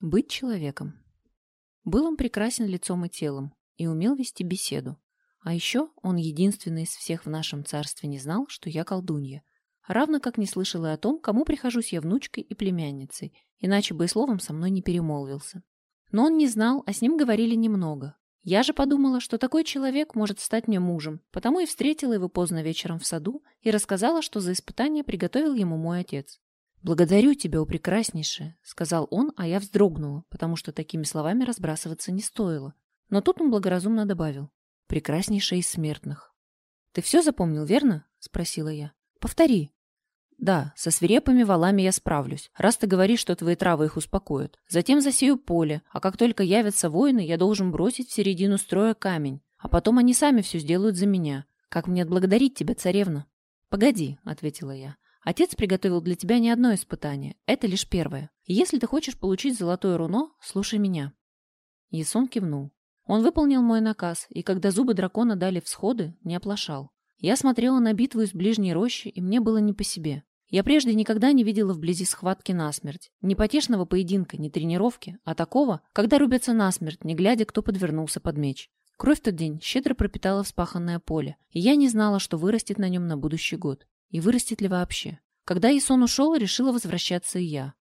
Быть человеком. Был он прекрасен лицом и телом и умел вести беседу. А еще он единственный из всех в нашем царстве не знал, что я колдунья. Равно как не слышал и о том, кому прихожусь я внучкой и племянницей, иначе бы и словом со мной не перемолвился. Но он не знал, а с ним говорили немного. Я же подумала, что такой человек может стать мне мужем, потому и встретила его поздно вечером в саду и рассказала, что за испытание приготовил ему мой отец. «Благодарю тебя, о прекраснейшая», — сказал он, а я вздрогнула, потому что такими словами разбрасываться не стоило. Но тут он благоразумно добавил. «Прекраснейшая из смертных». «Ты все запомнил, верно?» — спросила я. «Повтори». «Да, со свирепыми валами я справлюсь, раз ты говоришь, что твои травы их успокоят. Затем засею поле, а как только явятся воины, я должен бросить в середину строя камень, а потом они сами все сделают за меня. Как мне отблагодарить тебя, царевна?» «Погоди», — ответила я. Отец приготовил для тебя не одно испытание. Это лишь первое. Если ты хочешь получить золотое руно, слушай меня». Ясон кивнул. Он выполнил мой наказ, и когда зубы дракона дали всходы, не оплошал. Я смотрела на битву из ближней рощи, и мне было не по себе. Я прежде никогда не видела вблизи схватки насмерть. Не потешного поединка, не тренировки, а такого, когда рубятся насмерть, не глядя, кто подвернулся под меч. Кровь тот день щедро пропитала вспаханное поле, и я не знала, что вырастет на нем на будущий год. И вырастет ли вообще? Когда Исон ушел, решила возвращаться и я.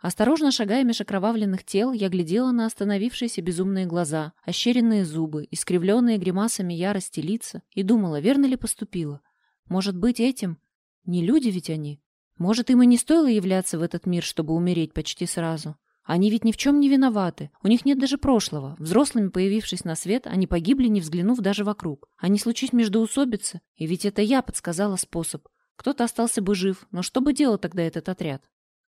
Осторожно шагая меж окровавленных тел, я глядела на остановившиеся безумные глаза, ощеренные зубы, искривленные гримасами ярости лица и думала, верно ли поступила. Может быть, этим? Не люди ведь они. Может, им и не стоило являться в этот мир, чтобы умереть почти сразу. Они ведь ни в чем не виноваты. У них нет даже прошлого. Взрослыми появившись на свет, они погибли, не взглянув даже вокруг. Они случись междоусобицы, и ведь это я подсказала способ. Кто-то остался бы жив, но что бы делал тогда этот отряд?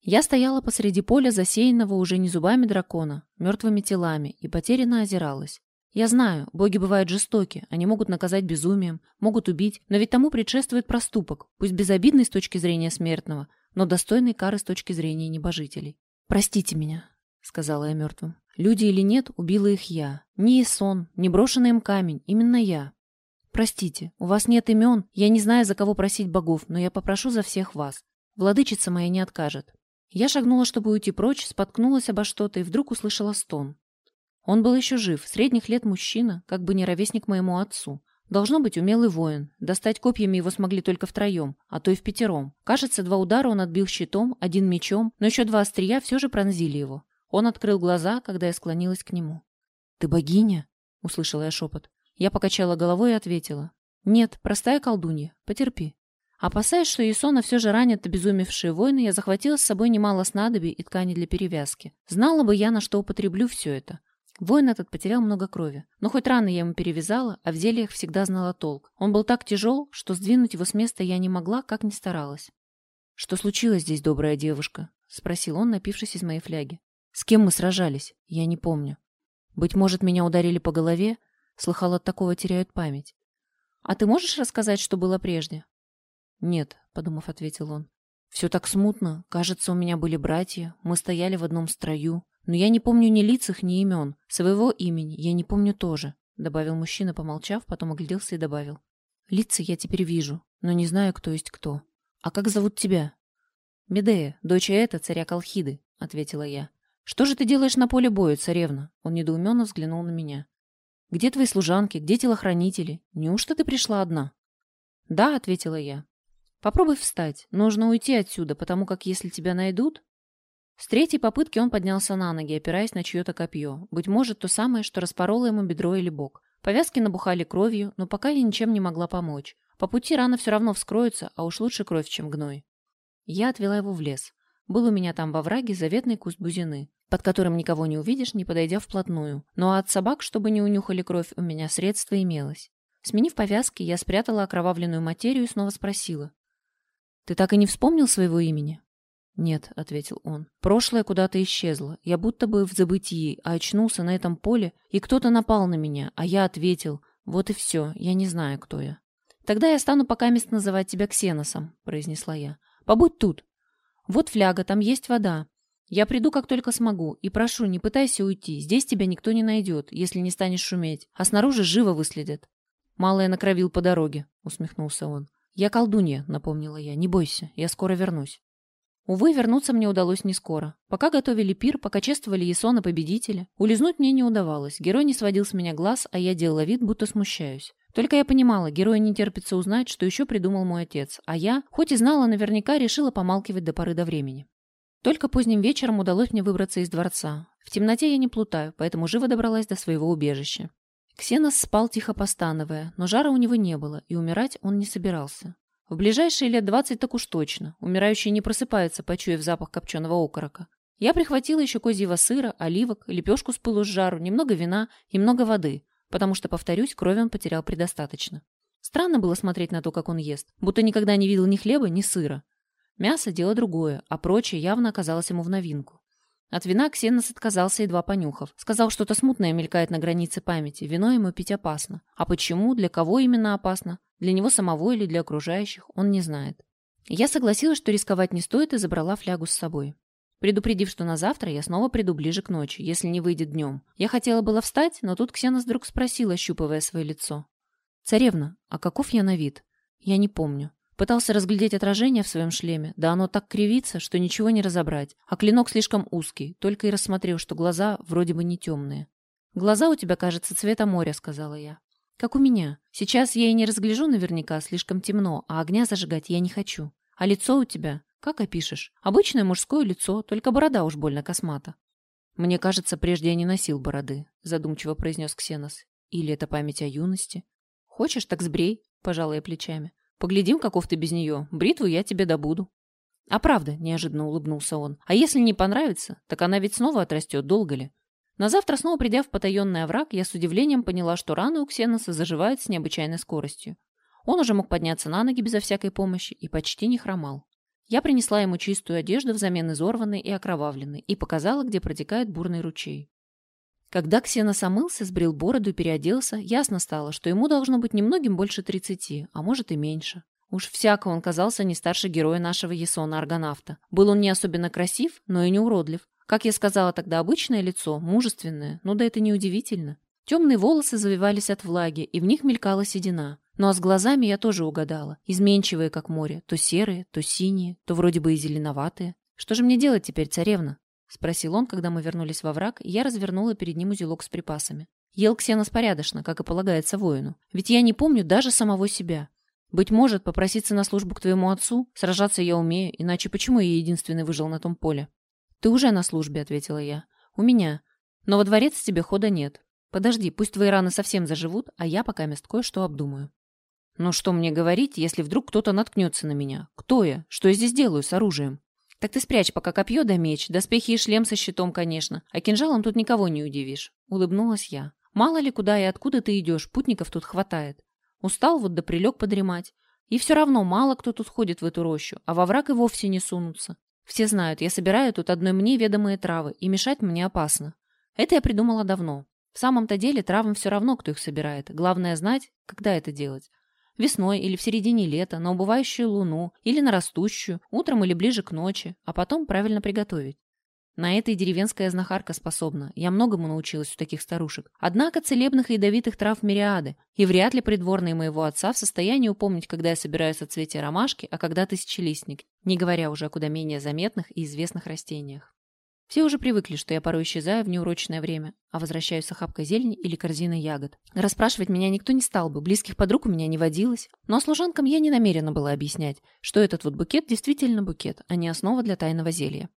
Я стояла посреди поля, засеянного уже не зубами дракона, мертвыми телами, и потерянно озиралась. Я знаю, боги бывают жестоки, они могут наказать безумием, могут убить, но ведь тому предшествует проступок, пусть безобидный с точки зрения смертного, но достойный кары с точки зрения небожителей. «Простите меня», — сказала я мертвым. «Люди или нет, убила их я. Ни сон, ни брошенный им камень, именно я. «Простите, у вас нет имен, я не знаю, за кого просить богов, но я попрошу за всех вас. Владычица моя не откажет». Я шагнула, чтобы уйти прочь, споткнулась обо что-то и вдруг услышала стон. Он был еще жив, средних лет мужчина, как бы не ровесник моему отцу. Должно быть умелый воин. Достать копьями его смогли только втроем, а то и в пятером. Кажется, два удара он отбил щитом, один мечом, но еще два острия все же пронзили его. Он открыл глаза, когда я склонилась к нему. «Ты богиня?» — услышала я шепот. Я покачала головой и ответила. «Нет, простая колдунья. Потерпи». Опасаясь, что Ясона все же ранят обезумевшие воины, я захватила с собой немало снадобий и ткани для перевязки. Знала бы я, на что употреблю все это. Воин этот потерял много крови. Но хоть раны я ему перевязала, а в зельях всегда знала толк. Он был так тяжел, что сдвинуть его с места я не могла, как ни старалась. «Что случилось здесь, добрая девушка?» — спросил он, напившись из моей фляги. «С кем мы сражались? Я не помню. Быть может, меня ударили по голове, Слыхал, от такого теряют память. А ты можешь рассказать, что было прежде? Нет, подумав, ответил он. Все так смутно. Кажется, у меня были братья. Мы стояли в одном строю. Но я не помню ни лиц их, ни имен. Своего имени я не помню тоже. Добавил мужчина, помолчав, потом огляделся и добавил. Лица я теперь вижу, но не знаю, кто есть кто. А как зовут тебя? Медея, дочь это царя Колхиды, ответила я. Что же ты делаешь на поле боя, царевна? Он недоуменно взглянул на меня. Где твои служанки? Где телохранители? Неужто ты пришла одна?» «Да», — ответила я. «Попробуй встать. Нужно уйти отсюда, потому как если тебя найдут...» С третьей попытки он поднялся на ноги, опираясь на чье-то копье. Быть может, то самое, что распороло ему бедро или бок. Повязки набухали кровью, но пока я ничем не могла помочь. По пути рана все равно вскроется, а уж лучше кровь, чем гной. Я отвела его в лес. Был у меня там во враге заветный куст бузины под которым никого не увидишь, не подойдя вплотную. Но от собак, чтобы не унюхали кровь, у меня средство имелось. Сменив повязки, я спрятала окровавленную материю и снова спросила. «Ты так и не вспомнил своего имени?» «Нет», — ответил он. «Прошлое куда-то исчезло. Я будто бы в забытии, а очнулся на этом поле, и кто-то напал на меня, а я ответил. Вот и все, я не знаю, кто я». «Тогда я стану пока мест называть тебя Ксеносом», — произнесла я. «Побудь тут. Вот фляга, там есть вода. Я приду, как только смогу, и прошу, не пытайся уйти. Здесь тебя никто не найдет, если не станешь шуметь, а снаружи живо выследят. Мало я накровил по дороге, усмехнулся он. Я колдунья, напомнила я. Не бойся, я скоро вернусь. Увы, вернуться мне удалось не скоро. Пока готовили пир, пока чествовали Ясона победителя, улизнуть мне не удавалось. Герой не сводил с меня глаз, а я делала вид, будто смущаюсь. Только я понимала, герою не терпится узнать, что еще придумал мой отец, а я, хоть и знала наверняка, решила помалкивать до поры до времени. Только поздним вечером удалось мне выбраться из дворца. В темноте я не плутаю, поэтому живо добралась до своего убежища. Ксенос спал тихо постановая, но жара у него не было, и умирать он не собирался. В ближайшие лет двадцать так уж точно. Умирающие не просыпаются, почуяв запах копченого окорока. Я прихватила еще козьего сыра, оливок, лепешку с пылу с жару, немного вина и много воды, потому что, повторюсь, крови он потерял предостаточно. Странно было смотреть на то, как он ест, будто никогда не видел ни хлеба, ни сыра. Мясо – дело другое, а прочее явно оказалось ему в новинку. От вина Ксенос отказался, едва понюхав. Сказал, что-то смутное мелькает на границе памяти. Вино ему пить опасно. А почему, для кого именно опасно? Для него самого или для окружающих, он не знает. Я согласилась, что рисковать не стоит, и забрала флягу с собой. Предупредив, что на завтра я снова приду ближе к ночи, если не выйдет днем. Я хотела было встать, но тут Ксенос вдруг спросил, ощупывая свое лицо. «Царевна, а каков я на вид?» «Я не помню. Пытался разглядеть отражение в своем шлеме, да оно так кривится, что ничего не разобрать, а клинок слишком узкий, только и рассмотрел, что глаза вроде бы не темные. «Глаза у тебя, кажется, цвета моря», — сказала я. «Как у меня. Сейчас я и не разгляжу наверняка, слишком темно, а огня зажигать я не хочу. А лицо у тебя, как опишешь? Обычное мужское лицо, только борода уж больно космата». «Мне кажется, прежде я не носил бороды», — задумчиво произнес Ксенос. «Или это память о юности?» «Хочешь, так сбрей», — пожала я плечами. Поглядим, каков ты без нее. Бритву я тебе добуду». «А правда», — неожиданно улыбнулся он, «а если не понравится, так она ведь снова отрастет, долго ли?» На завтра, снова придя в потаенный овраг, я с удивлением поняла, что раны у Ксеноса заживают с необычайной скоростью. Он уже мог подняться на ноги безо всякой помощи и почти не хромал. Я принесла ему чистую одежду взамен изорванной и окровавленной и показала, где протекает бурный ручей. Когда Ксенос омылся, сбрил бороду и переоделся, ясно стало, что ему должно быть немногим больше тридцати, а может и меньше. Уж всяко он казался не старше героя нашего Есона Аргонавта. Был он не особенно красив, но и не уродлив. Как я сказала тогда, обычное лицо, мужественное, ну да это не удивительно. Темные волосы завивались от влаги, и в них мелькала седина. Ну а с глазами я тоже угадала. Изменчивые, как море, то серые, то синие, то вроде бы и зеленоватые. Что же мне делать теперь, царевна? — спросил он, когда мы вернулись во враг, и я развернула перед ним узелок с припасами. Ел Ксенос порядочно, как и полагается воину. Ведь я не помню даже самого себя. Быть может, попроситься на службу к твоему отцу? Сражаться я умею, иначе почему я единственный выжил на том поле? Ты уже на службе, — ответила я. У меня. Но во дворец тебе хода нет. Подожди, пусть твои раны совсем заживут, а я пока мест кое-что обдумаю. Но что мне говорить, если вдруг кто-то наткнется на меня? Кто я? Что я здесь делаю с оружием? «Так ты спрячь пока копье да меч, доспехи и шлем со щитом, конечно. А кинжалом тут никого не удивишь», — улыбнулась я. «Мало ли куда и откуда ты идешь, путников тут хватает. Устал вот да прилег подремать. И все равно мало кто тут ходит в эту рощу, а во враг и вовсе не сунутся. Все знают, я собираю тут одной мне ведомые травы, и мешать мне опасно. Это я придумала давно. В самом-то деле травам все равно, кто их собирает. Главное знать, когда это делать. Весной или в середине лета, на убывающую луну или на растущую, утром или ближе к ночи, а потом правильно приготовить. На это и деревенская знахарка способна. Я многому научилась у таких старушек. Однако целебных и ядовитых трав мириады, и вряд ли придворные моего отца в состоянии упомнить, когда я собираю соцветия ромашки, а когда тысячелистник, не говоря уже о куда менее заметных и известных растениях. Все уже привыкли, что я порой исчезаю в неурочное время, а возвращаюсь с охапкой зелени или корзиной ягод. Расспрашивать меня никто не стал бы, близких подруг у меня не водилось. Но служанкам я не намерена была объяснять, что этот вот букет действительно букет, а не основа для тайного зелья.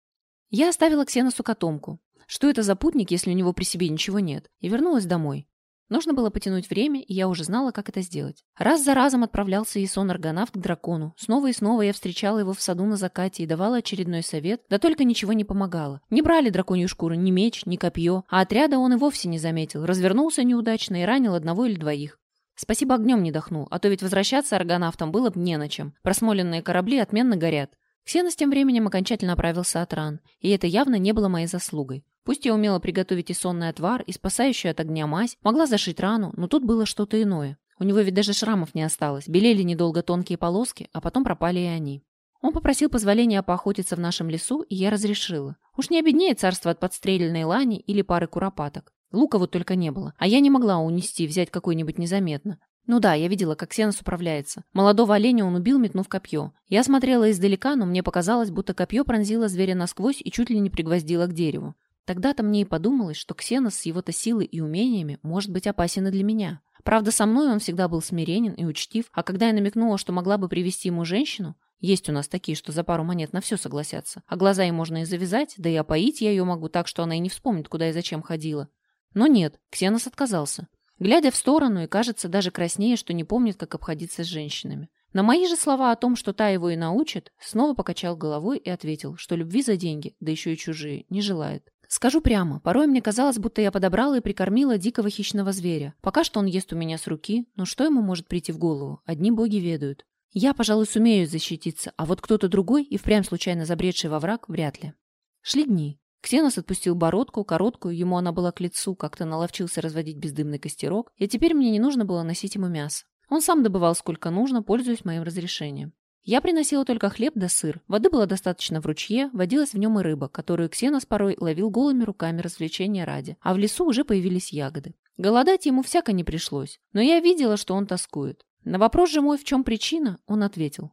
Я оставила Ксеносу котомку. Что это за путник, если у него при себе ничего нет? И вернулась домой. Нужно было потянуть время, и я уже знала, как это сделать. Раз за разом отправлялся Исон Аргонавт к дракону. Снова и снова я встречала его в саду на закате и давала очередной совет, да только ничего не помогало. Не брали драконью шкуру ни меч, ни копье, а отряда он и вовсе не заметил. Развернулся неудачно и ранил одного или двоих. Спасибо огнем не дохнул, а то ведь возвращаться аргонавтам было бы не на чем. Просмоленные корабли отменно горят. Ксенос тем временем окончательно оправился от ран, и это явно не было моей заслугой. Пусть я умела приготовить и сонный отвар, и спасающую от огня мазь, могла зашить рану, но тут было что-то иное. У него ведь даже шрамов не осталось, белели недолго тонкие полоски, а потом пропали и они. Он попросил позволения поохотиться в нашем лесу, и я разрешила. Уж не обеднеет царство от подстреленной лани или пары куропаток. Лука вот только не было, а я не могла унести, взять какой-нибудь незаметно. Ну да, я видела, как Ксенос управляется. Молодого оленя он убил, метнув копье. Я смотрела издалека, но мне показалось, будто копье пронзило зверя насквозь и чуть ли не пригвоздило к дереву. Тогда-то мне и подумалось, что Ксенос с его-то силой и умениями может быть опасен и для меня. Правда, со мной он всегда был смиренен и учтив, а когда я намекнула, что могла бы привести ему женщину, есть у нас такие, что за пару монет на все согласятся, а глаза ей можно и завязать, да и опоить я ее могу так, что она и не вспомнит, куда и зачем ходила. Но нет, Ксенос отказался. Глядя в сторону и, кажется, даже краснее, что не помнит, как обходиться с женщинами. На мои же слова о том, что та его и научит, снова покачал головой и ответил, что любви за деньги, да еще и чужие, не желает. Скажу прямо, порой мне казалось, будто я подобрала и прикормила дикого хищного зверя. Пока что он ест у меня с руки, но что ему может прийти в голову? Одни боги ведают. Я, пожалуй, сумею защититься, а вот кто-то другой и впрямь случайно забредший во враг вряд ли. Шли дни. Ксенос отпустил бородку, короткую, ему она была к лицу, как-то наловчился разводить бездымный костерок, и теперь мне не нужно было носить ему мясо. Он сам добывал сколько нужно, пользуясь моим разрешением. Я приносила только хлеб да сыр. Воды было достаточно в ручье, водилась в нем и рыба, которую Ксенос порой ловил голыми руками развлечения ради. А в лесу уже появились ягоды. Голодать ему всяко не пришлось, но я видела, что он тоскует. На вопрос же мой, в чем причина, он ответил.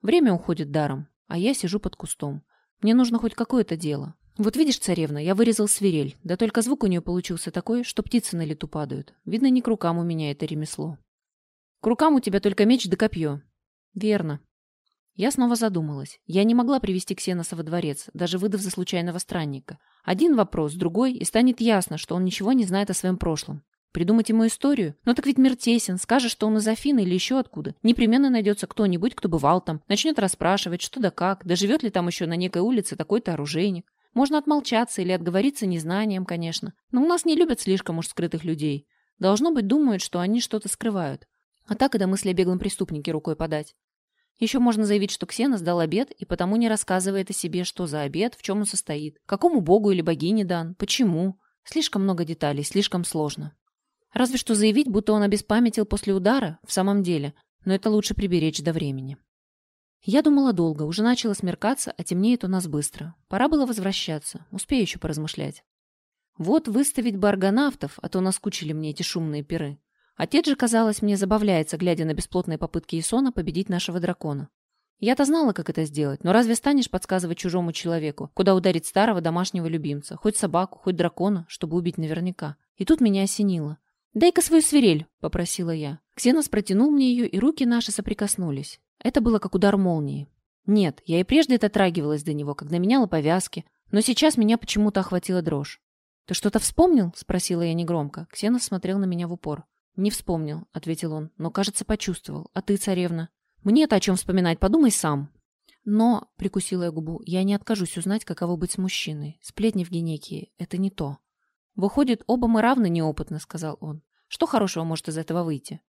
Время уходит даром, а я сижу под кустом. Мне нужно хоть какое-то дело. Вот видишь, царевна, я вырезал свирель, да только звук у нее получился такой, что птицы на лету падают. Видно, не к рукам у меня это ремесло. К рукам у тебя только меч да копье. Верно. Я снова задумалась. Я не могла привести Ксеноса во дворец, даже выдав за случайного странника. Один вопрос, другой, и станет ясно, что он ничего не знает о своем прошлом. Придумать ему историю? Но так ведь мир тесен, скажешь, что он из Афины или еще откуда. Непременно найдется кто-нибудь, кто бывал там, начнет расспрашивать, что да как, да живет ли там еще на некой улице такой-то оружейник. Можно отмолчаться или отговориться незнанием, конечно. Но у нас не любят слишком уж скрытых людей. Должно быть, думают, что они что-то скрывают. А так и до мысли о беглом преступнике рукой подать. Еще можно заявить, что Ксена сдал обед и потому не рассказывает о себе, что за обед, в чем он состоит, какому богу или богине дан, почему. Слишком много деталей, слишком сложно. Разве что заявить, будто он обеспамятил после удара, в самом деле, но это лучше приберечь до времени. Я думала долго, уже начало смеркаться, а темнеет у нас быстро. Пора было возвращаться, успею еще поразмышлять. Вот выставить бы аргонавтов, а то наскучили мне эти шумные пиры. Отец же, казалось, мне забавляется, глядя на бесплотные попытки Исона победить нашего дракона. Я-то знала, как это сделать, но разве станешь подсказывать чужому человеку, куда ударить старого домашнего любимца, хоть собаку, хоть дракона, чтобы убить наверняка? И тут меня осенило. «Дай-ка свою свирель», — попросила я. Ксенос протянул мне ее, и руки наши соприкоснулись. Это было как удар молнии. Нет, я и прежде дотрагивалась до него, когда меняла повязки, но сейчас меня почему-то охватила дрожь. «Ты что-то вспомнил?» — спросила я негромко. Ксенос смотрел на меня в упор. «Не вспомнил», — ответил он, — «но, кажется, почувствовал. А ты, царевна?» «Мне-то о чем вспоминать, подумай сам». «Но», — прикусила я губу, — «я не откажусь узнать, каково быть с мужчиной. Сплетни в Генекии — это не то». «Выходит, оба мы равны неопытно», — сказал он. «Что хорошего может из этого выйти?»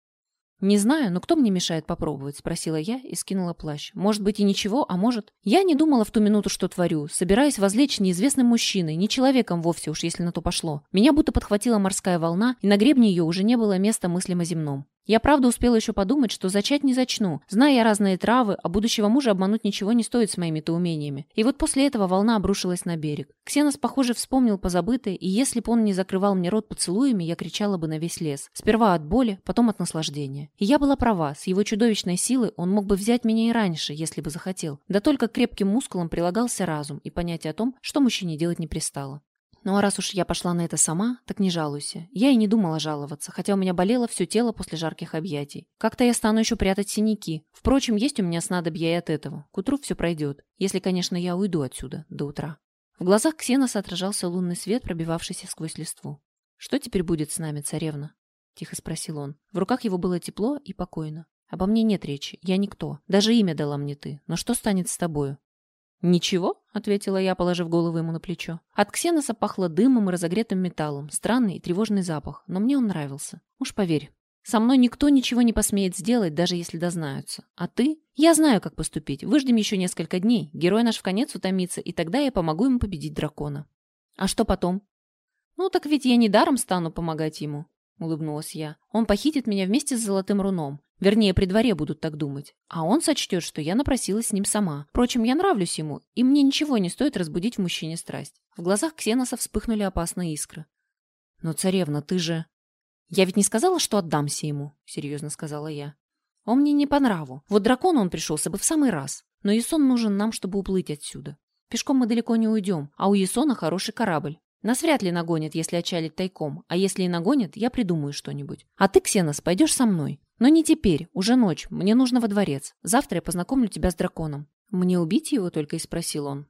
«Не знаю, но кто мне мешает попробовать?» – спросила я и скинула плащ. «Может быть и ничего, а может...» Я не думала в ту минуту, что творю, собираясь возлечь неизвестным мужчиной, не человеком вовсе уж, если на то пошло. Меня будто подхватила морская волна, и на гребне ее уже не было места мыслям о земном. Я правда успела еще подумать, что зачать не зачну. Зная разные травы, а будущего мужа обмануть ничего не стоит с моими-то умениями. И вот после этого волна обрушилась на берег. Ксенос, похоже, вспомнил позабытое, и если бы он не закрывал мне рот поцелуями, я кричала бы на весь лес. Сперва от боли, потом от наслаждения. И я была права, с его чудовищной силой он мог бы взять меня и раньше, если бы захотел. Да только крепким мускулам прилагался разум и понятие о том, что мужчине делать не пристало. Ну а раз уж я пошла на это сама, так не жалуйся. Я и не думала жаловаться, хотя у меня болело все тело после жарких объятий. Как-то я стану еще прятать синяки. Впрочем, есть у меня снадобья и от этого. К утру все пройдет. Если, конечно, я уйду отсюда до утра. В глазах Ксеноса отражался лунный свет, пробивавшийся сквозь листву. «Что теперь будет с нами, царевна?» — тихо спросил он. В руках его было тепло и покойно. «Обо мне нет речи. Я никто. Даже имя дала мне ты. Но что станет с тобою? «Ничего», — ответила я, положив голову ему на плечо. От ксеноса пахло дымом и разогретым металлом. Странный и тревожный запах, но мне он нравился. Уж поверь, со мной никто ничего не посмеет сделать, даже если дознаются. А ты? Я знаю, как поступить. Выждем еще несколько дней. Герой наш в конец утомится, и тогда я помогу ему победить дракона. А что потом? Ну, так ведь я не даром стану помогать ему, улыбнулась я. Он похитит меня вместе с золотым руном. Вернее, при дворе будут так думать. А он сочтет, что я напросилась с ним сама. Впрочем, я нравлюсь ему, и мне ничего не стоит разбудить в мужчине страсть. В глазах Ксеноса вспыхнули опасные искры. «Но, царевна, ты же...» «Я ведь не сказала, что отдамся ему», — серьезно сказала я. «Он мне не по нраву. Вот дракону он пришелся бы в самый раз. Но Ясон нужен нам, чтобы уплыть отсюда. Пешком мы далеко не уйдем, а у Ясона хороший корабль. Нас вряд ли нагонят, если отчалить тайком, а если и нагонят, я придумаю что-нибудь. А ты, Ксенос, пойдешь со мной. Но не теперь, уже ночь, мне нужно во дворец. Завтра я познакомлю тебя с драконом». «Мне убить его?» — только и спросил он.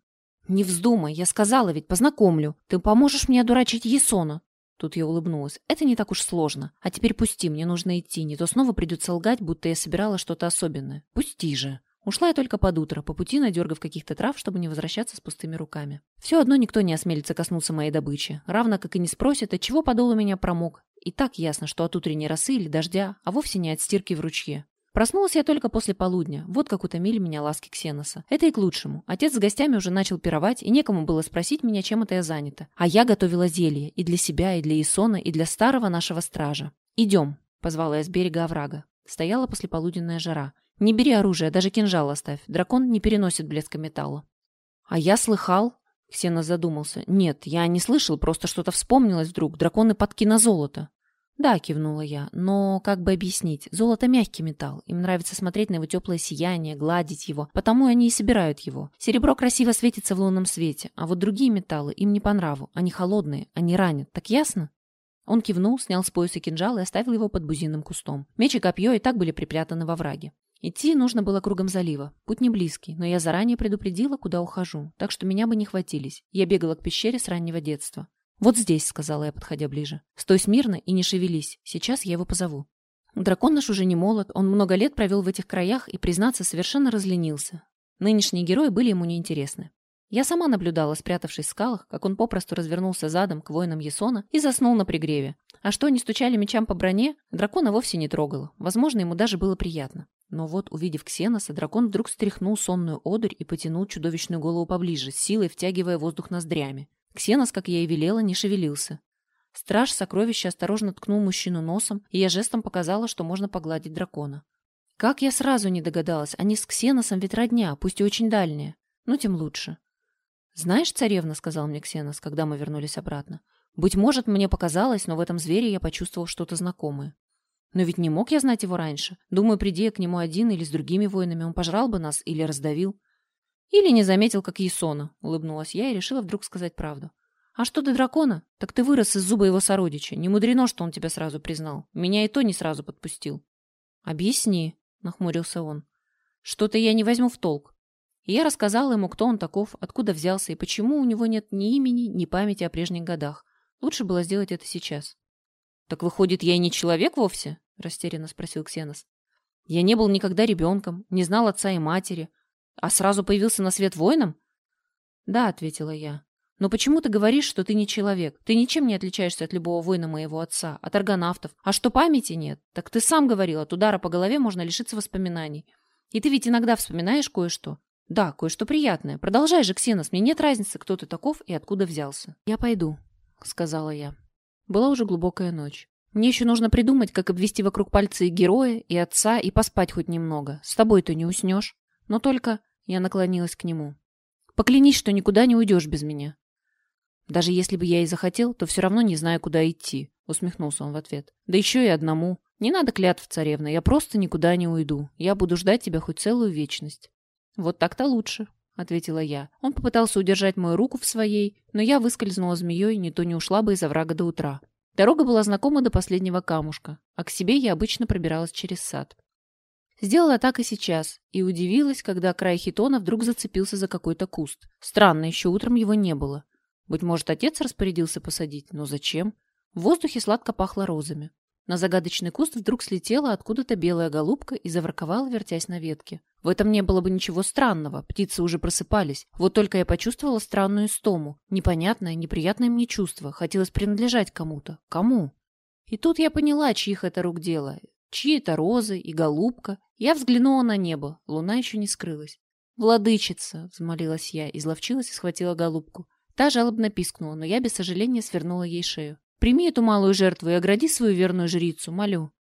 «Не вздумай, я сказала ведь, познакомлю. Ты поможешь мне одурачить Есона». Тут я улыбнулась. «Это не так уж сложно. А теперь пусти, мне нужно идти, не то снова придется лгать, будто я собирала что-то особенное. Пусти же». Ушла я только под утро, по пути надергав каких-то трав, чтобы не возвращаться с пустыми руками. Все одно никто не осмелится коснуться моей добычи, равно как и не спросит, от чего подол у меня промок. И так ясно, что от утренней росы или дождя, а вовсе не от стирки в ручье. Проснулась я только после полудня. Вот как утомили меня ласки Ксеноса. Это и к лучшему. Отец с гостями уже начал пировать, и некому было спросить меня, чем это я занята. А я готовила зелье и для себя, и для Исона, и для старого нашего стража. «Идем», — позвала я с берега оврага. Стояла послеполуденная жара. Не бери оружие, даже кинжал оставь. Дракон не переносит блеска металла. А я слыхал... Ксена задумался. Нет, я не слышал, просто что-то вспомнилось вдруг. Драконы подки на золото. Да, кивнула я, но как бы объяснить? Золото мягкий металл. Им нравится смотреть на его теплое сияние, гладить его. Потому они и собирают его. Серебро красиво светится в лунном свете, а вот другие металлы им не по нраву. Они холодные, они ранят. Так ясно? Он кивнул, снял с пояса кинжал и оставил его под бузинным кустом. Меч и копье и так были припрятаны во враге. Идти нужно было кругом залива. Путь не близкий, но я заранее предупредила, куда ухожу, так что меня бы не хватились. Я бегала к пещере с раннего детства. «Вот здесь», — сказала я, подходя ближе. «Стой смирно и не шевелись. Сейчас я его позову». Дракон наш уже не молод, он много лет провел в этих краях и, признаться, совершенно разленился. Нынешние герои были ему неинтересны. Я сама наблюдала, спрятавшись в скалах, как он попросту развернулся задом к воинам Есона и заснул на пригреве. А что они стучали мечам по броне, дракона вовсе не трогало. Возможно, ему даже было приятно. Но вот, увидев Ксеноса, дракон вдруг стряхнул сонную одурь и потянул чудовищную голову поближе, силой втягивая воздух ноздрями. Ксенос, как я и велела, не шевелился. Страж сокровища осторожно ткнул мужчину носом, и я жестом показала, что можно погладить дракона. Как я сразу не догадалась, они с Ксеносом ведь родня, пусть и очень дальние. Ну, тем лучше. «Знаешь, царевна», — сказал мне Ксенос, когда мы вернулись обратно, «быть может, мне показалось, но в этом звере я почувствовал что-то знакомое. Но ведь не мог я знать его раньше. Думаю, приди я к нему один или с другими воинами, он пожрал бы нас или раздавил. Или не заметил, как Есона, улыбнулась я и решила вдруг сказать правду. А что до дракона? Так ты вырос из зуба его сородича. Не мудрено, что он тебя сразу признал. Меня и то не сразу подпустил. Объясни, нахмурился он. Что-то я не возьму в толк. И я рассказала ему, кто он таков, откуда взялся и почему у него нет ни имени, ни памяти о прежних годах. Лучше было сделать это сейчас. «Так выходит, я и не человек вовсе?» — растерянно спросил Ксенос. «Я не был никогда ребенком, не знал отца и матери, а сразу появился на свет воином?» «Да», — ответила я. «Но почему ты говоришь, что ты не человек? Ты ничем не отличаешься от любого воина моего отца, от аргонавтов. А что памяти нет? Так ты сам говорил, от удара по голове можно лишиться воспоминаний. И ты ведь иногда вспоминаешь кое-что. Да, кое-что приятное. Продолжай же, Ксенос, мне нет разницы, кто ты таков и откуда взялся». «Я пойду», — сказала я. Была уже глубокая ночь. Мне еще нужно придумать, как обвести вокруг пальца и героя, и отца, и поспать хоть немного. С тобой-то не уснешь. Но только... Я наклонилась к нему. Поклянись, что никуда не уйдешь без меня. Даже если бы я и захотел, то все равно не знаю, куда идти, усмехнулся он в ответ. Да еще и одному. Не надо клятв, царевна, я просто никуда не уйду. Я буду ждать тебя хоть целую вечность. Вот так-то лучше, ответила я. Он попытался удержать мою руку в своей, но я выскользнула змеей, не то не ушла бы из оврага до утра. Дорога была знакома до последнего камушка, а к себе я обычно пробиралась через сад. Сделала так и сейчас, и удивилась, когда край хитона вдруг зацепился за какой-то куст. Странно, еще утром его не было. Быть может, отец распорядился посадить, но зачем? В воздухе сладко пахло розами. На загадочный куст вдруг слетела откуда-то белая голубка и заворковала, вертясь на ветке. В этом не было бы ничего странного, птицы уже просыпались. Вот только я почувствовала странную истому. Непонятное, неприятное мне чувство. Хотелось принадлежать кому-то. Кому? И тут я поняла, чьих это рук дело. Чьи это розы и голубка. Я взглянула на небо. Луна еще не скрылась. «Владычица!» — взмолилась я, изловчилась и схватила голубку. Та жалобно пискнула, но я без сожаления свернула ей шею. «Прими эту малую жертву и огради свою верную жрицу, молю».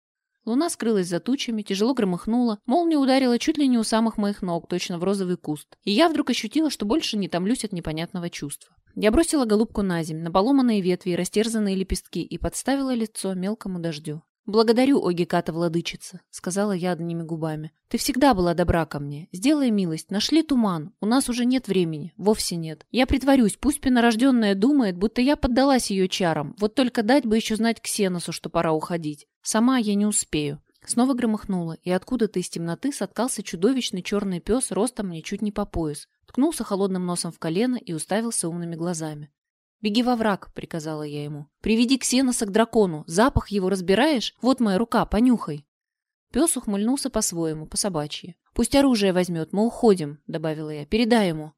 Луна скрылась за тучами, тяжело громыхнула, молния ударила чуть ли не у самых моих ног, точно в розовый куст. И я вдруг ощутила, что больше не томлюсь от непонятного чувства. Я бросила голубку на земь, на поломанные ветви и растерзанные лепестки и подставила лицо мелкому дождю. «Благодарю, о Геката-владычица», — сказала я одними губами. «Ты всегда была добра ко мне. Сделай милость, нашли туман. У нас уже нет времени. Вовсе нет. Я притворюсь, пусть пенорожденная думает, будто я поддалась ее чарам. Вот только дать бы еще знать Ксеносу, что пора уходить. Сама я не успею». Снова громыхнуло, и откуда-то из темноты соткался чудовищный черный пес ростом мне чуть не по пояс, ткнулся холодным носом в колено и уставился умными глазами. «Беги во враг», — приказала я ему. «Приведи Ксеноса к дракону. Запах его разбираешь? Вот моя рука, понюхай». Пес ухмыльнулся по-своему, по-собачьи. «Пусть оружие возьмет, мы уходим», — добавила я. «Передай ему».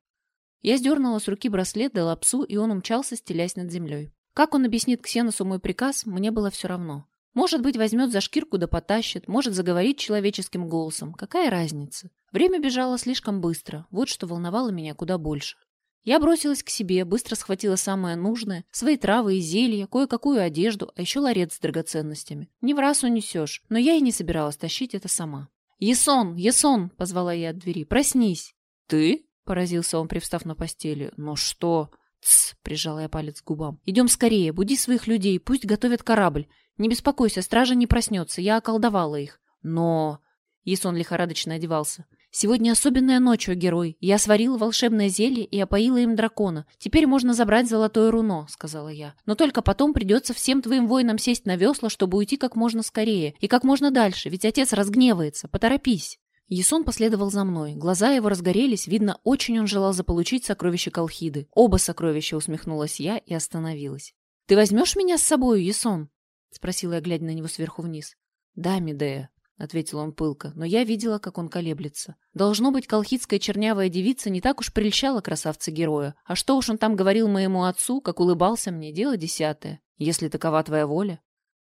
Я сдернула с руки браслет, дала псу, и он умчался, стелясь над землей. Как он объяснит Ксеносу мой приказ, мне было все равно. Может быть, возьмет за шкирку да потащит, может заговорить человеческим голосом. Какая разница? Время бежало слишком быстро, вот что волновало меня куда больше. Я бросилась к себе, быстро схватила самое нужное, свои травы и зелья, кое-какую одежду, а еще ларец с драгоценностями. Не в раз унесешь, но я и не собиралась тащить это сама. «Есон! Есон!» — позвала я от двери. «Проснись!» «Ты?» — поразился он, привстав на постели. «Ну что?» «Тсс!» — прижала я палец к губам. «Идем скорее, буди своих людей, пусть готовят корабль. Не беспокойся, стража не проснется, я околдовала их». «Но...» — Есон лихорадочно одевался. Сегодня особенная ночь, о герой. Я сварила волшебное зелье и опоила им дракона. Теперь можно забрать золотое руно, сказала я. Но только потом придется всем твоим воинам сесть на весла, чтобы уйти как можно скорее. И как можно дальше, ведь отец разгневается. Поторопись. Ясон последовал за мной. Глаза его разгорелись, видно, очень он желал заполучить сокровища Колхиды. Оба сокровища, усмехнулась я и остановилась. «Ты возьмешь меня с собою, Ясон?» — спросила я, глядя на него сверху вниз. «Да, Медея», — ответил он пылко, но я видела, как он колеблется. Должно быть, колхидская чернявая девица не так уж прельщала красавца-героя. А что уж он там говорил моему отцу, как улыбался мне, дело десятое. Если такова твоя воля.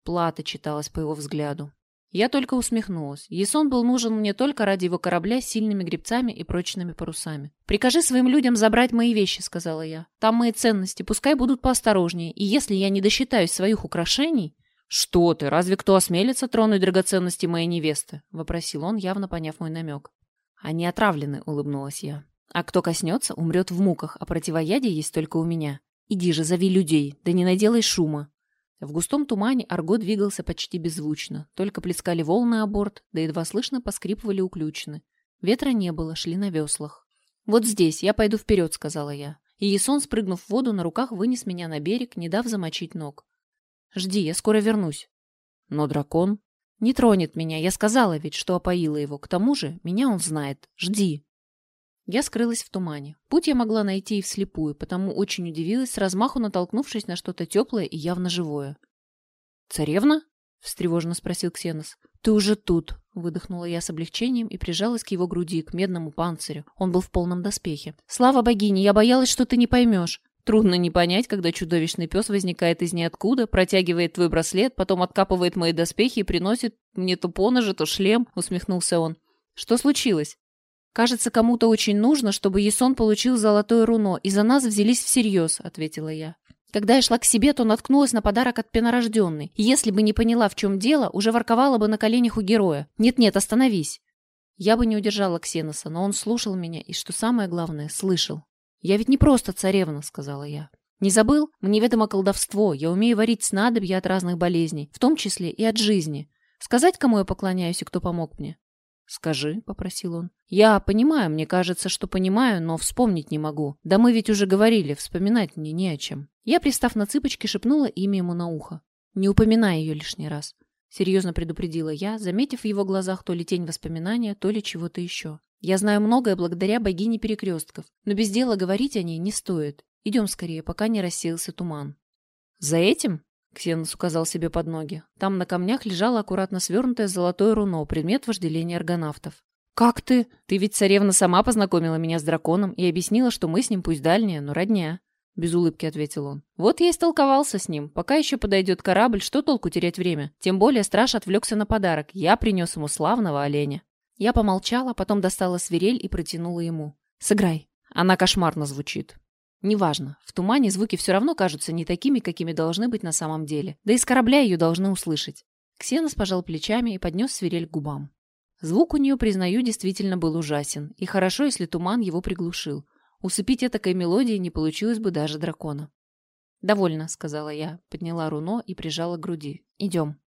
Плата читалась по его взгляду. Я только усмехнулась. Есон был нужен мне только ради его корабля с сильными гребцами и прочными парусами. «Прикажи своим людям забрать мои вещи», — сказала я. «Там мои ценности, пускай будут поосторожнее, и если я не досчитаюсь своих украшений...» «Что ты? Разве кто осмелится тронуть драгоценности моей невесты?» — вопросил он, явно поняв мой намек. «Они отравлены», — улыбнулась я. «А кто коснется, умрет в муках, а противоядие есть только у меня. Иди же, зови людей, да не наделай шума». В густом тумане Арго двигался почти беззвучно, только плескали волны о борт, да едва слышно поскрипывали уключены. Ветра не было, шли на веслах. «Вот здесь, я пойду вперед», — сказала я. И Ясон, спрыгнув в воду, на руках вынес меня на берег, не дав замочить ног. Жди, я скоро вернусь. Но дракон не тронет меня. Я сказала ведь, что опоила его. К тому же, меня он знает. Жди. Я скрылась в тумане. Путь я могла найти и вслепую, потому очень удивилась, с размаху натолкнувшись на что-то теплое и явно живое. «Царевна?» — встревоженно спросил Ксенос. «Ты уже тут!» — выдохнула я с облегчением и прижалась к его груди, к медному панцирю. Он был в полном доспехе. «Слава богине! Я боялась, что ты не поймешь!» Трудно не понять, когда чудовищный пес возникает из ниоткуда, протягивает твой браслет, потом откапывает мои доспехи и приносит мне то поножи, то шлем, усмехнулся он. Что случилось? Кажется, кому-то очень нужно, чтобы Есон получил золотое руно, и за нас взялись всерьез, ответила я. Когда я шла к себе, то наткнулась на подарок от пенорожденной. Если бы не поняла, в чем дело, уже ворковала бы на коленях у героя. Нет-нет, остановись. Я бы не удержала Ксеноса, но он слушал меня и, что самое главное, слышал. «Я ведь не просто царевна», — сказала я. «Не забыл? Мне ведомо колдовство. Я умею варить снадобья от разных болезней, в том числе и от жизни. Сказать, кому я поклоняюсь и кто помог мне?» «Скажи», — попросил он. «Я понимаю, мне кажется, что понимаю, но вспомнить не могу. Да мы ведь уже говорили, вспоминать мне не о чем». Я, пристав на цыпочки, шепнула имя ему на ухо. «Не упоминай ее лишний раз», — серьезно предупредила я, заметив в его глазах то ли тень воспоминания, то ли чего-то еще. Я знаю многое благодаря богине перекрестков, но без дела говорить о ней не стоит. Идем скорее, пока не рассеялся туман. За этим? Ксенос указал себе под ноги. Там на камнях лежало аккуратно свернутое золотое руно, предмет вожделения аргонавтов. «Как ты? Ты ведь, царевна, сама познакомила меня с драконом и объяснила, что мы с ним пусть дальние, но родня». Без улыбки ответил он. «Вот я и столковался с ним. Пока еще подойдет корабль, что толку терять время? Тем более страж отвлекся на подарок. Я принес ему славного оленя». Я помолчала, потом достала свирель и протянула ему. «Сыграй». Она кошмарно звучит. Неважно. В тумане звуки все равно кажутся не такими, какими должны быть на самом деле. Да и с корабля ее должны услышать. Ксенос пожал плечами и поднес свирель к губам. Звук у нее, признаю, действительно был ужасен, и хорошо, если туман его приглушил. Усыпить этакой мелодией не получилось бы даже дракона. «Довольно», — сказала я, подняла руно и прижала к груди. «Идем».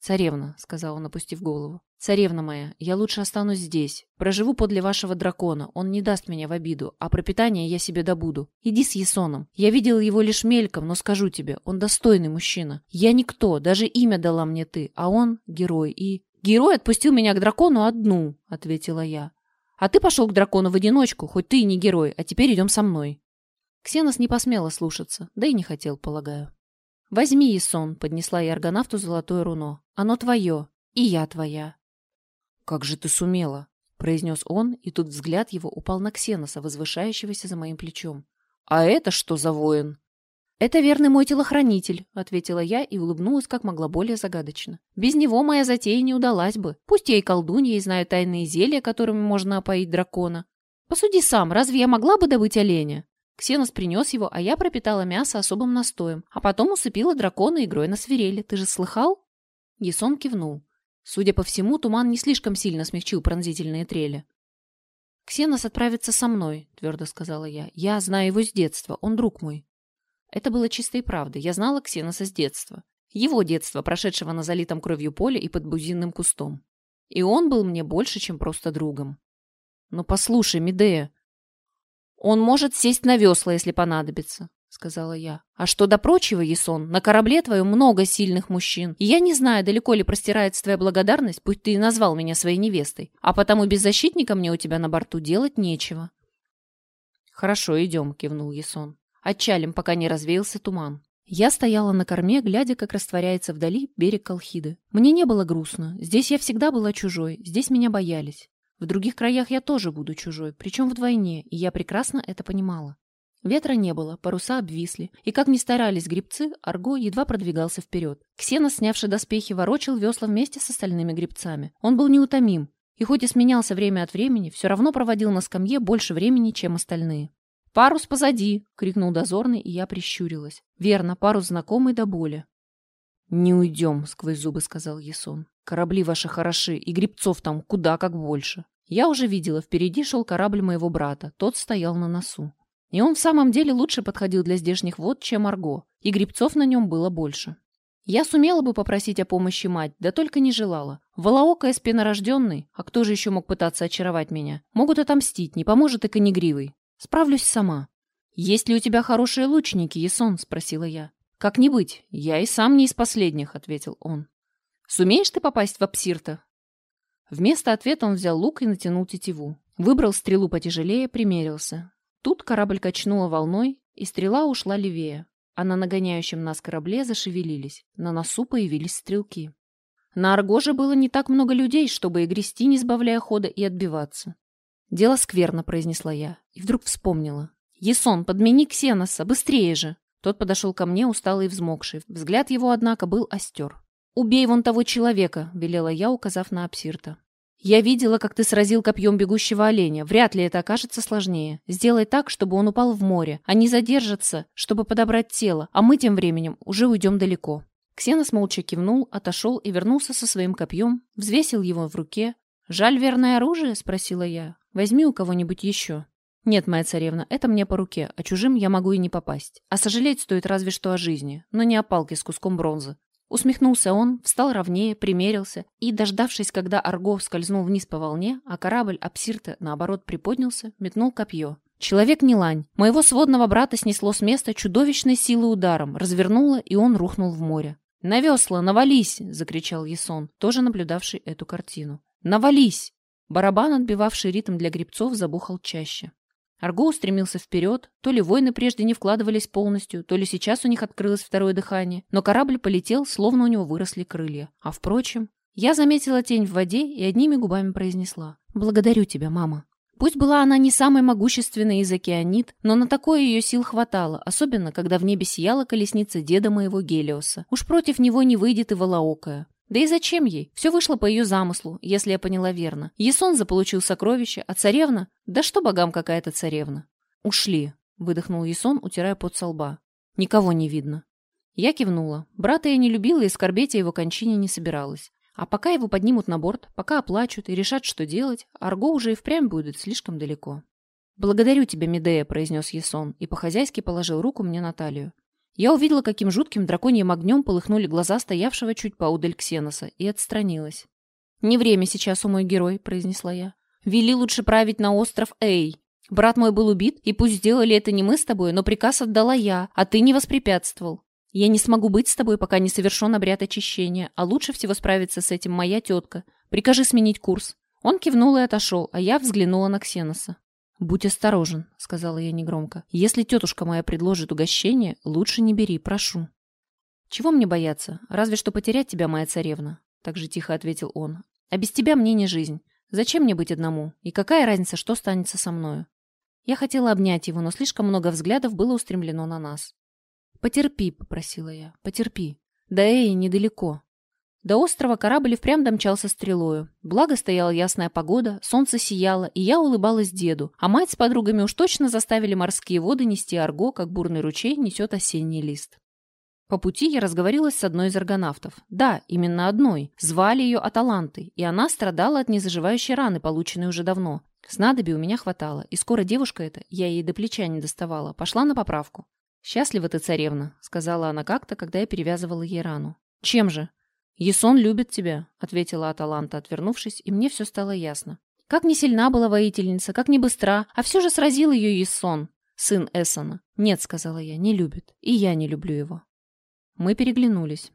«Царевна», — сказал он, опустив голову. «Царевна моя, я лучше останусь здесь. Проживу подле вашего дракона, он не даст меня в обиду, а пропитание я себе добуду. Иди с Есоном. Я видел его лишь мельком, но скажу тебе, он достойный мужчина. Я никто, даже имя дала мне ты, а он — герой и...» «Герой отпустил меня к дракону одну», — ответила я. «А ты пошел к дракону в одиночку, хоть ты и не герой, а теперь идем со мной». Ксенос не посмела слушаться, да и не хотел, полагаю. «Возьми, Есон», — поднесла я аргонавту золотое руно. «Оно твое, и я твоя». «Как же ты сумела?» — произнес он, и тут взгляд его упал на Ксеноса, возвышающегося за моим плечом. «А это что за воин?» «Это верный мой телохранитель», — ответила я и улыбнулась как могла более загадочно. «Без него моя затея не удалась бы. Пусть я и колдунья, и знаю тайные зелья, которыми можно опоить дракона. Посуди сам, разве я могла бы добыть оленя?» Ксенос принес его, а я пропитала мясо особым настоем, а потом усыпила дракона игрой на свирели. Ты же слыхал? Есон кивнул. Судя по всему, туман не слишком сильно смягчил пронзительные трели. «Ксенос отправится со мной», — твердо сказала я. «Я знаю его с детства, он друг мой». Это было чистой правдой. Я знала Ксеноса с детства. Его детство, прошедшего на залитом кровью поле и под бузинным кустом. И он был мне больше, чем просто другом. «Но послушай, Медея», «Он может сесть на весла, если понадобится», — сказала я. «А что до прочего, Ясон, на корабле твоем много сильных мужчин. И я не знаю, далеко ли простирается твоя благодарность, пусть ты и назвал меня своей невестой. А потому без защитника мне у тебя на борту делать нечего». «Хорошо, идем», — кивнул Ясон. «Отчалим, пока не развеялся туман». Я стояла на корме, глядя, как растворяется вдали берег Колхиды. Мне не было грустно. Здесь я всегда была чужой, здесь меня боялись. В других краях я тоже буду чужой, причем вдвойне, и я прекрасно это понимала. Ветра не было, паруса обвисли, и как ни старались гребцы, Арго едва продвигался вперед. Ксена, снявший доспехи, ворочил весла вместе с остальными гребцами. Он был неутомим, и хоть и сменялся время от времени, все равно проводил на скамье больше времени, чем остальные. «Парус позади!» — крикнул дозорный, и я прищурилась. «Верно, парус знакомый до боли». «Не уйдем», — сквозь зубы сказал Ясон. «Корабли ваши хороши, и грибцов там куда как больше». Я уже видела, впереди шел корабль моего брата, тот стоял на носу. И он в самом деле лучше подходил для здешних вод, чем Арго, и грибцов на нем было больше. Я сумела бы попросить о помощи мать, да только не желала. Волоокая спинорожденный, а кто же еще мог пытаться очаровать меня? Могут отомстить, не поможет и конегривый. Справлюсь сама. «Есть ли у тебя хорошие лучники, Ясон?» — спросила я. «Как не быть, я и сам не из последних», — ответил он. «Сумеешь ты попасть в Апсирта?» Вместо ответа он взял лук и натянул тетиву. Выбрал стрелу потяжелее, примерился. Тут корабль качнула волной, и стрела ушла левее, а на нагоняющем нас корабле зашевелились. На носу появились стрелки. На Аргоже было не так много людей, чтобы и грести, не сбавляя хода, и отбиваться. «Дело скверно», — произнесла я, и вдруг вспомнила. «Есон, подмени Ксеноса, быстрее же!» Тот подошел ко мне, усталый и взмокший. Взгляд его, однако, был остер. «Убей вон того человека», — велела я, указав на Апсирта. «Я видела, как ты сразил копьем бегущего оленя. Вряд ли это окажется сложнее. Сделай так, чтобы он упал в море. Они задержатся, чтобы подобрать тело, а мы тем временем уже уйдем далеко». Ксенос молча кивнул, отошел и вернулся со своим копьем, взвесил его в руке. «Жаль верное оружие?» — спросила я. «Возьми у кого-нибудь еще». «Нет, моя царевна, это мне по руке, а чужим я могу и не попасть. А сожалеть стоит разве что о жизни, но не о палке с куском бронзы». Усмехнулся он, встал ровнее, примерился и, дождавшись, когда Арго скользнул вниз по волне, а корабль Апсирта, наоборот, приподнялся, метнул копье. Человек не лань. Моего сводного брата снесло с места чудовищной силой ударом, развернуло, и он рухнул в море. «На весла, навались!» — закричал Ясон, тоже наблюдавший эту картину. «Навались!» Барабан, отбивавший ритм для грибцов, забухал чаще. Арго устремился вперед, то ли войны прежде не вкладывались полностью, то ли сейчас у них открылось второе дыхание, но корабль полетел, словно у него выросли крылья. А впрочем, я заметила тень в воде и одними губами произнесла «Благодарю тебя, мама». Пусть была она не самой могущественной из океанит, но на такое ее сил хватало, особенно когда в небе сияла колесница деда моего Гелиоса. Уж против него не выйдет и волоокая. Да и зачем ей? Все вышло по ее замыслу, если я поняла верно. Есон заполучил сокровище, а царевна? Да что богам какая-то царевна? Ушли, выдохнул Есон, утирая пот со лба. Никого не видно. Я кивнула. Брата я не любила и скорбеть о его кончине не собиралась. А пока его поднимут на борт, пока оплачут и решат, что делать, Арго уже и впрямь будет слишком далеко. «Благодарю тебя, Медея», — произнес Есон, и по-хозяйски положил руку мне на талию. Я увидела, каким жутким драконьим огнем полыхнули глаза стоявшего чуть поудаль Ксеноса, и отстранилась. «Не время сейчас, у мой герой», — произнесла я. «Вели лучше править на остров Эй. Брат мой был убит, и пусть сделали это не мы с тобой, но приказ отдала я, а ты не воспрепятствовал. Я не смогу быть с тобой, пока не совершен обряд очищения, а лучше всего справиться с этим моя тетка. Прикажи сменить курс». Он кивнул и отошел, а я взглянула на Ксеноса. «Будь осторожен», — сказала я негромко. «Если тетушка моя предложит угощение, лучше не бери, прошу». «Чего мне бояться? Разве что потерять тебя, моя царевна», — так же тихо ответил он. «А без тебя мне не жизнь. Зачем мне быть одному? И какая разница, что станется со мною?» Я хотела обнять его, но слишком много взглядов было устремлено на нас. «Потерпи», — попросила я, — «потерпи. Да эй, недалеко. До острова корабль и домчался стрелою. Благо стояла ясная погода, солнце сияло, и я улыбалась деду, а мать с подругами уж точно заставили морские воды нести арго, как бурный ручей несет осенний лист. По пути я разговорилась с одной из аргонавтов. Да, именно одной. Звали ее Аталантой, и она страдала от незаживающей раны, полученной уже давно. Снадобий у меня хватало, и скоро девушка эта, я ей до плеча не доставала, пошла на поправку. «Счастлива ты, царевна», — сказала она как-то, когда я перевязывала ей рану. «Чем же?» «Есон любит тебя», — ответила Аталанта, отвернувшись, и мне все стало ясно. Как не сильна была воительница, как не быстра, а все же сразил ее Есон, сын Эссона. «Нет», — сказала я, — «не любит, и я не люблю его». Мы переглянулись.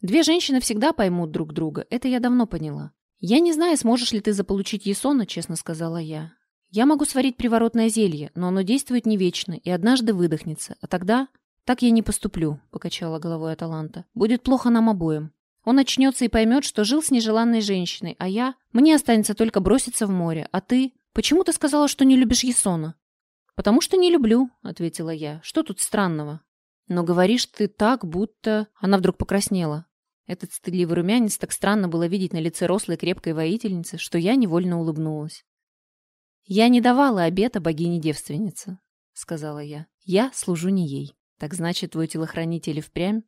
Две женщины всегда поймут друг друга, это я давно поняла. «Я не знаю, сможешь ли ты заполучить Есона», — честно сказала я. «Я могу сварить приворотное зелье, но оно действует не вечно и однажды выдохнется, а тогда...» «Так я не поступлю», — покачала головой Аталанта. «Будет плохо нам обоим. Он очнется и поймет, что жил с нежеланной женщиной, а я... Мне останется только броситься в море, а ты... Почему ты сказала, что не любишь Есона?» «Потому что не люблю», — ответила я. «Что тут странного?» «Но говоришь ты так, будто...» Она вдруг покраснела. Этот стыдливый румянец так странно было видеть на лице рослой крепкой воительницы, что я невольно улыбнулась. «Я не давала обета богине-девственнице», — сказала я. «Я служу не ей. Так значит, твой телохранитель впрямь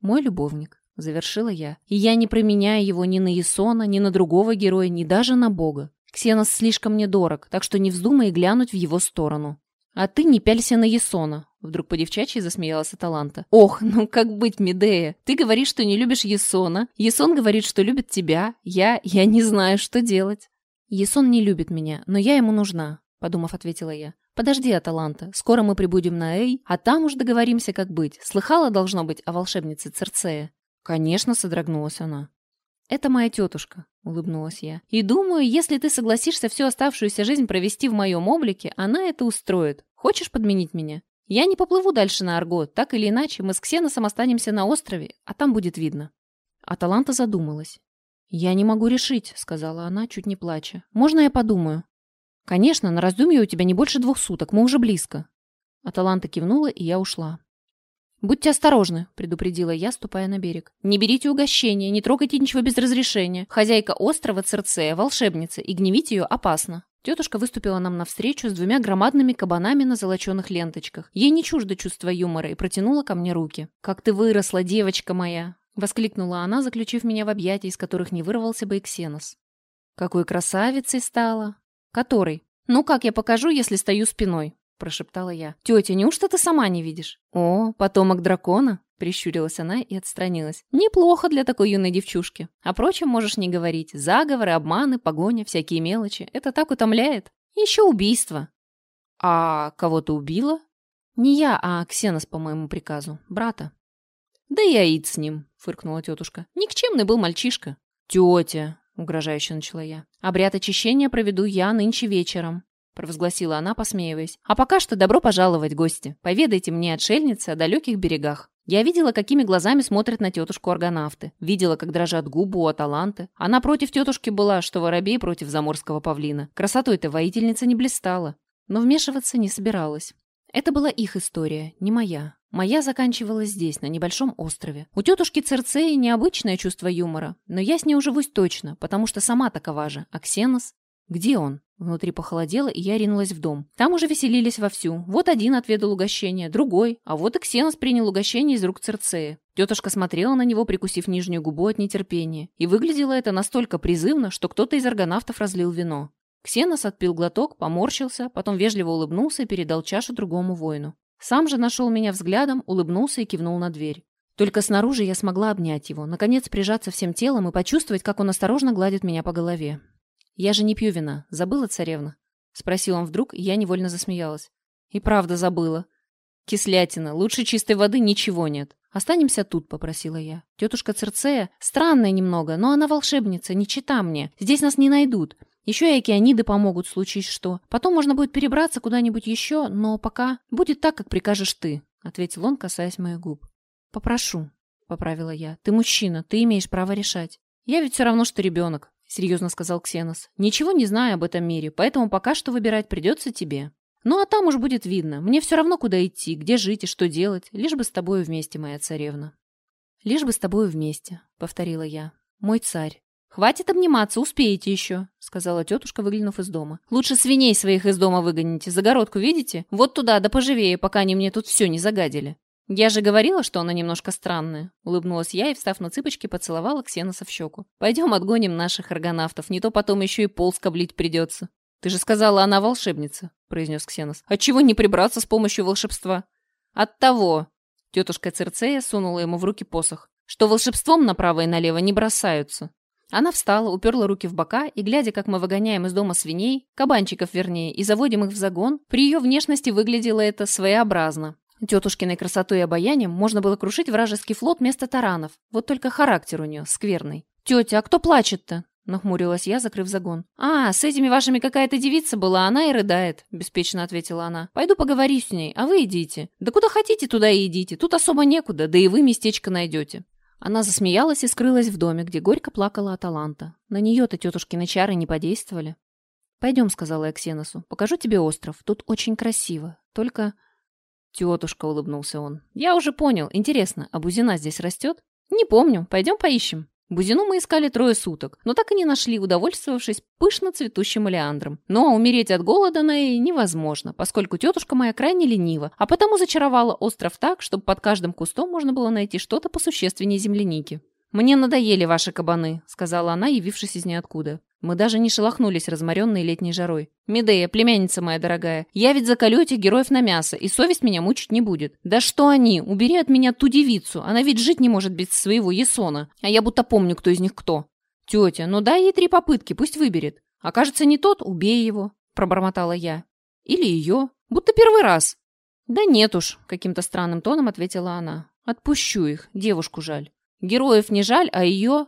мой любовник». Завершила я. И я не променяю его ни на Есона, ни на другого героя, ни даже на Бога. Ксенос слишком мне дорог, так что не вздумай глянуть в его сторону. А ты не пялься на Есона. Вдруг по-девчачьи засмеялась Аталанта. «Ох, ну как быть, Медея? Ты говоришь, что не любишь Есона. Есон говорит, что любит тебя. Я... я не знаю, что делать». «Есон не любит меня, но я ему нужна», — подумав, ответила я. «Подожди, Аталанта, скоро мы прибудем на Эй, а там уж договоримся, как быть. Слыхала, должно быть, о волшебнице Церцея?» «Конечно», — содрогнулась она. «Это моя тетушка», — улыбнулась я. «И думаю, если ты согласишься всю оставшуюся жизнь провести в моем облике, она это устроит. Хочешь подменить меня? Я не поплыву дальше на Арго. Так или иначе, мы с Ксеносом останемся на острове, а там будет видно». Аталанта задумалась. «Я не могу решить», — сказала она, чуть не плача. «Можно я подумаю?» «Конечно, на раздумье у тебя не больше двух суток, мы уже близко». Аталанта кивнула, и я ушла. «Будьте осторожны», — предупредила я, ступая на берег. «Не берите угощения, не трогайте ничего без разрешения. Хозяйка острова Церцея — волшебница, и гневить ее опасно». Тетушка выступила нам навстречу с двумя громадными кабанами на золоченых ленточках. Ей не чуждо чувство юмора и протянула ко мне руки. «Как ты выросла, девочка моя!» — воскликнула она, заключив меня в объятия, из которых не вырвался бы и. «Какой красавицей стала!» «Который?» «Ну, как я покажу, если стою спиной?» Прошептала я. «Тетя, неужто ты сама не видишь?» «О, потомок дракона?» Прищурилась она и отстранилась. «Неплохо для такой юной девчушки. О прочем можешь не говорить. Заговоры, обманы, погоня, всякие мелочи. Это так утомляет. Еще убийство». «А кого ты убила?» «Не я, а Ксенос по моему приказу. Брата». «Да я ид с ним», — фыркнула тетушка. «Никчемный был мальчишка». «Тетя», — угрожающе начала я. «Обряд очищения проведу я нынче вечером провозгласила она, посмеиваясь. «А пока что добро пожаловать, гости. Поведайте мне, отшельницы, о далеких берегах». Я видела, какими глазами смотрят на тетушку аргонавты. Видела, как дрожат губы у Аталанты. Она против тетушки была, что воробей против заморского павлина. Красотой-то воительница не блистала. Но вмешиваться не собиралась. Это была их история, не моя. Моя заканчивалась здесь, на небольшом острове. У тетушки Церцеи необычное чувство юмора, но я с ней уживусь точно, потому что сама такова же, а «Где он?» Внутри похолодело, и я ринулась в дом. Там уже веселились вовсю. Вот один отведал угощение, другой, а вот и Ксенос принял угощение из рук Церцея. Тетушка смотрела на него, прикусив нижнюю губу от нетерпения. И выглядело это настолько призывно, что кто-то из аргонавтов разлил вино. Ксенос отпил глоток, поморщился, потом вежливо улыбнулся и передал чашу другому воину. Сам же нашел меня взглядом, улыбнулся и кивнул на дверь. Только снаружи я смогла обнять его, наконец прижаться всем телом и почувствовать, как он осторожно гладит меня по голове. «Я же не пью вина. Забыла, царевна?» Спросил он вдруг, и я невольно засмеялась. «И правда забыла. Кислятина. Лучше чистой воды ничего нет. Останемся тут», — попросила я. «Тетушка Церцея странная немного, но она волшебница, не чита мне. Здесь нас не найдут. Еще и океаниды помогут, случись что. Потом можно будет перебраться куда-нибудь еще, но пока будет так, как прикажешь ты», — ответил он, касаясь моих губ. «Попрошу», — поправила я. «Ты мужчина, ты имеешь право решать. Я ведь все равно, что ребенок серьезно сказал Ксенос. «Ничего не знаю об этом мире, поэтому пока что выбирать придется тебе. Ну а там уж будет видно. Мне все равно, куда идти, где жить и что делать, лишь бы с тобой вместе, моя царевна». «Лишь бы с тобой вместе», — повторила я. «Мой царь». «Хватит обниматься, успеете еще», — сказала тетушка, выглянув из дома. «Лучше свиней своих из дома выгоните. Загородку видите? Вот туда, да поживее, пока они мне тут все не загадили». «Я же говорила, что она немножко странная», — улыбнулась я и, встав на цыпочки, поцеловала Ксеноса в щеку. «Пойдем отгоним наших аргонавтов, не то потом еще и пол скоблить придется». «Ты же сказала, она волшебница», — произнес Ксенос. «Отчего не прибраться с помощью волшебства?» «От того», — тетушка Церцея сунула ему в руки посох, «что волшебством направо и налево не бросаются». Она встала, уперла руки в бока и, глядя, как мы выгоняем из дома свиней, кабанчиков вернее, и заводим их в загон, при ее внешности выглядело это своеобразно. Тетушкиной красотой и обаянием можно было крушить вражеский флот вместо таранов. Вот только характер у нее скверный. «Тетя, а кто плачет-то?» — нахмурилась я, закрыв загон. «А, с этими вашими какая-то девица была, она и рыдает», — беспечно ответила она. «Пойду поговорю с ней, а вы идите. Да куда хотите, туда и идите. Тут особо некуда, да и вы местечко найдете». Она засмеялась и скрылась в доме, где горько плакала Аталанта. На нее-то тетушкины чары не подействовали. «Пойдем», — сказала я Ксеносу, — «покажу тебе остров. Тут очень красиво. Только...» «Тетушка», — улыбнулся он. «Я уже понял. Интересно, а бузина здесь растет?» «Не помню. Пойдем поищем». Бузину мы искали трое суток, но так и не нашли, удовольствовавшись пышно цветущим олеандром. Но умереть от голода на Эй невозможно, поскольку тетушка моя крайне ленива, а потому зачаровала остров так, чтобы под каждым кустом можно было найти что-то посущественнее земляники. «Мне надоели ваши кабаны», — сказала она, явившись из ниоткуда. Мы даже не шелохнулись, разморенные летней жарой. «Медея, племянница моя дорогая, я ведь заколю этих героев на мясо, и совесть меня мучить не будет. Да что они? Убери от меня ту девицу, она ведь жить не может без своего Есона, а я будто помню, кто из них кто. Тетя, ну дай ей три попытки, пусть выберет. Окажется не тот, убей его», — пробормотала я. «Или ее, будто первый раз». «Да нет уж», — каким-то странным тоном ответила она. «Отпущу их, девушку жаль. Героев не жаль, а ее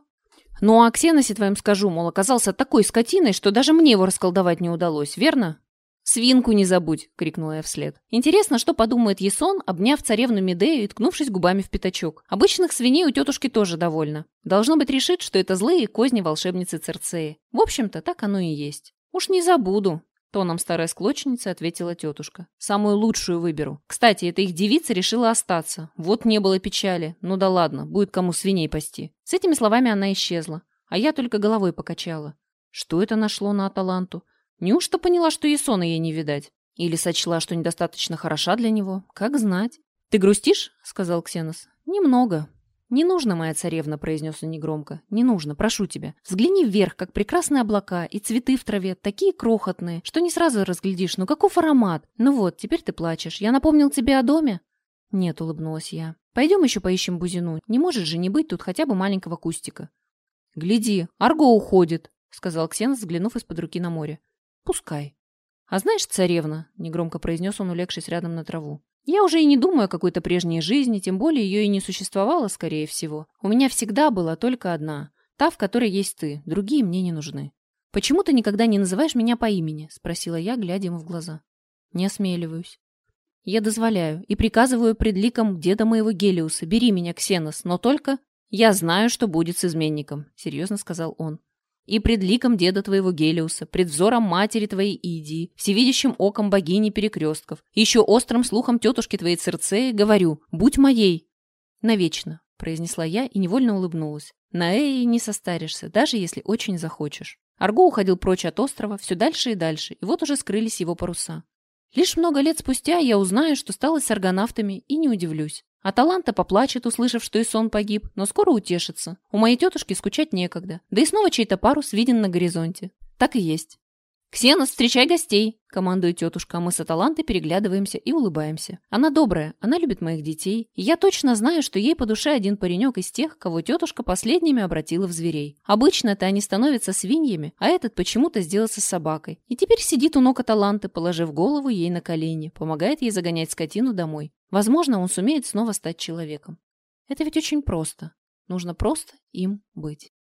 ну, а Ксеносе твоим скажу, мол, оказался такой скотиной, что даже мне его расколдовать не удалось, верно? «Свинку не забудь!» — крикнула я вслед. Интересно, что подумает Есон, обняв царевну Медею и ткнувшись губами в пятачок. Обычных свиней у тетушки тоже довольно. Должно быть, решит, что это злые козни волшебницы Церцеи. В общем-то, так оно и есть. «Уж не забуду!» Тоном старой склочницы ответила тетушка. «Самую лучшую выберу. Кстати, эта их девица решила остаться. Вот не было печали. Ну да ладно, будет кому свиней пасти». С этими словами она исчезла, а я только головой покачала. Что это нашло на Аталанту? Неужто поняла, что и сона ей не видать? Или сочла, что недостаточно хороша для него? Как знать. «Ты грустишь?» — сказал Ксенос. «Немного», «Не нужно, моя царевна», — произнес он негромко. «Не нужно, прошу тебя. Взгляни вверх, как прекрасные облака, и цветы в траве, такие крохотные, что не сразу разглядишь. Ну каков аромат? Ну вот, теперь ты плачешь. Я напомнил тебе о доме?» «Нет», — улыбнулась я. «Пойдем еще поищем бузину. Не может же не быть тут хотя бы маленького кустика». «Гляди, Арго уходит», — сказал Ксенос, взглянув из-под руки на море. «Пускай». «А знаешь, царевна», — негромко произнес он, улегшись рядом на траву, я уже и не думаю о какой-то прежней жизни, тем более ее и не существовало, скорее всего. У меня всегда была только одна. Та, в которой есть ты. Другие мне не нужны. «Почему ты никогда не называешь меня по имени?» – спросила я, глядя ему в глаза. «Не осмеливаюсь». «Я дозволяю и приказываю пред ликом деда моего Гелиуса. Бери меня, Ксенос, но только...» «Я знаю, что будет с изменником», – серьезно сказал он и пред ликом деда твоего Гелиуса, пред взором матери твоей Идии, всевидящим оком богини перекрестков, еще острым слухом тетушки твоей Церцеи, говорю, будь моей. Навечно, произнесла я и невольно улыбнулась. На Эи не состаришься, даже если очень захочешь. Арго уходил прочь от острова, все дальше и дальше, и вот уже скрылись его паруса. Лишь много лет спустя я узнаю, что стало с аргонавтами, и не удивлюсь. А Таланта поплачет, услышав, что и сон погиб, но скоро утешится. У моей тетушки скучать некогда. Да и снова чей-то парус виден на горизонте. Так и есть. «Ксенос, встречай гостей!» – командует тетушка, а мы с Аталантой переглядываемся и улыбаемся. Она добрая, она любит моих детей, и я точно знаю, что ей по душе один паренек из тех, кого тетушка последними обратила в зверей. Обычно-то они становятся свиньями, а этот почему-то сделался собакой. И теперь сидит у ног Аталанты, положив голову ей на колени, помогает ей загонять скотину домой. Возможно, он сумеет снова стать человеком. Это ведь очень просто. Нужно просто им быть.